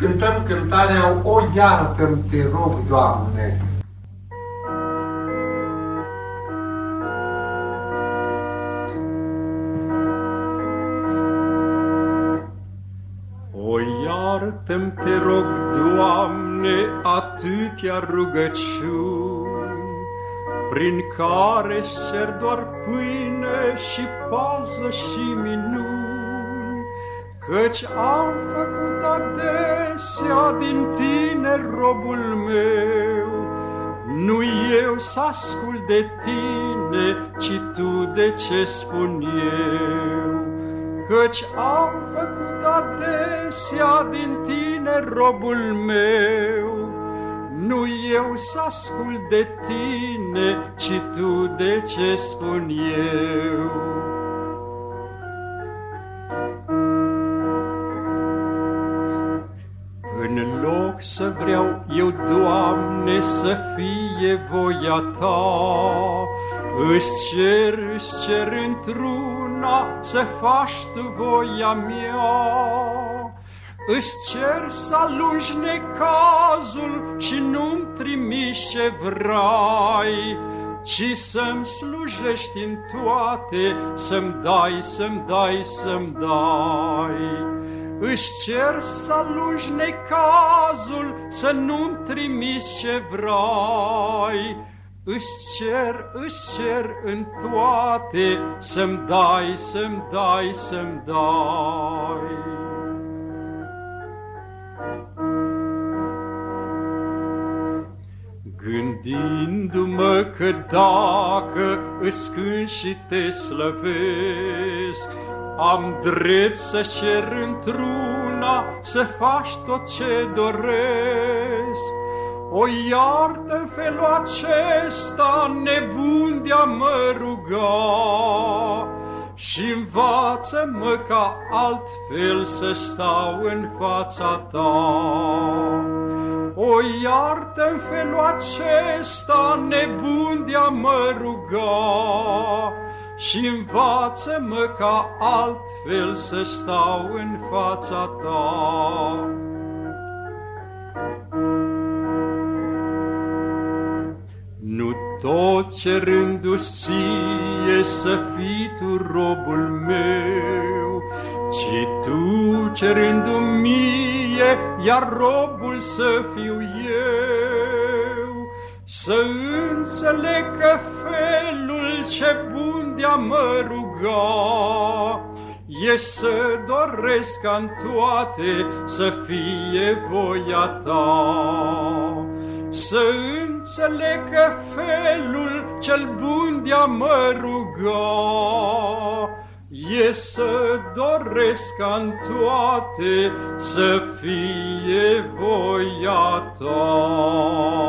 cântăm cântarea O iartă te rog, Doamne. O iartă te rog, Doamne, atâtea rugăciuni, prin care cer doar pâine și pază și minuni, căci am făcut adesea din tine robul meu. Nu eu să ascult de tine, ci tu de ce spun eu. Căci am făcut adesea din tine robul meu, Nu eu să ascult de tine, ci tu de ce spun eu. Loc să vreau eu, Doamne, să fie voia Ta, Îți cer, îți cer într-una să faci Tu voia mea. Îți cer să alungi necazul și nu-mi trimiși ce vrei, ci să-mi slujești în toate, să-mi dai, să-mi dai, să-mi dai. Își cer să alungi necazul, să nu-mi trimiți ce vrei. Își cer, își cer în toate, să-mi dai, să-mi dai, să-mi dai. Gândindu-mă că dacă îți cânt și te slăvesc, am drept să cer într-una să faci tot ce doresc. O iartă în felul acesta nebun de-a mă ruga și învață-mă ca altfel să stau în fața ta. O iartă în felul acesta nebun de-a mă ruga și învață-mă ca altfel să stau în fața ta. Nu tot cerându-ți ție să fii tu robul meu, ci tu cerându-mi mie, iar robul să fiu eu. Să înțeleg că felul ce bun de-a mă ruga, E să doresc ca în toate să fie voia ta. Să înțeleg că felul cel bun de-a mă ruga, E să doresc ca în toate să fie voia ta.